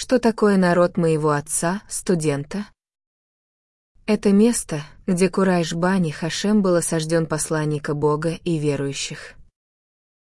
Что такое народ моего отца, студента? Это место, где Курайш Бани Хашем был осажден посланника Бога и верующих.